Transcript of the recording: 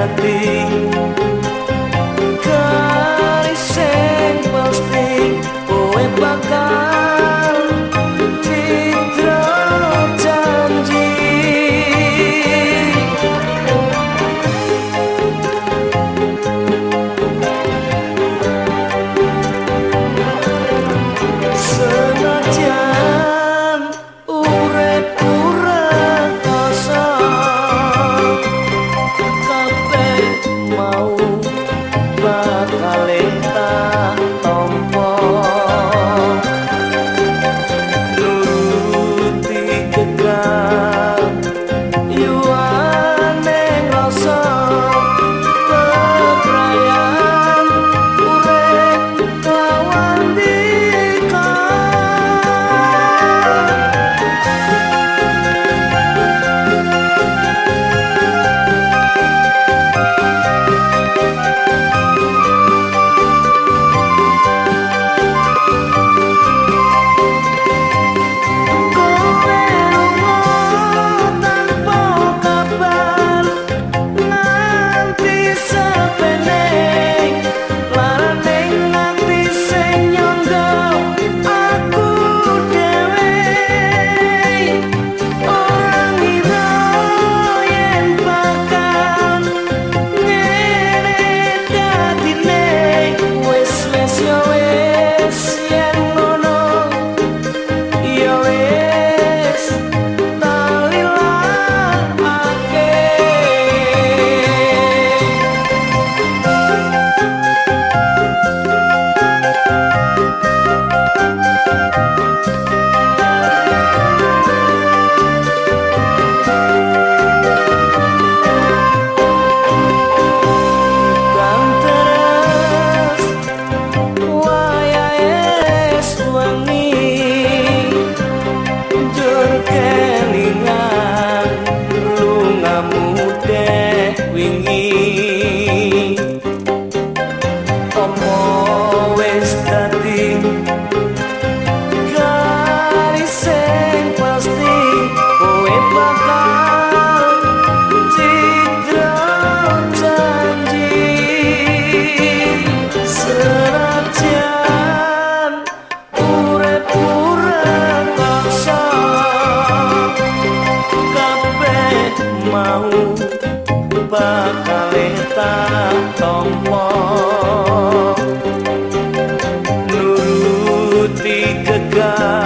happy. mau bakal tak tompo. Nuruti gegar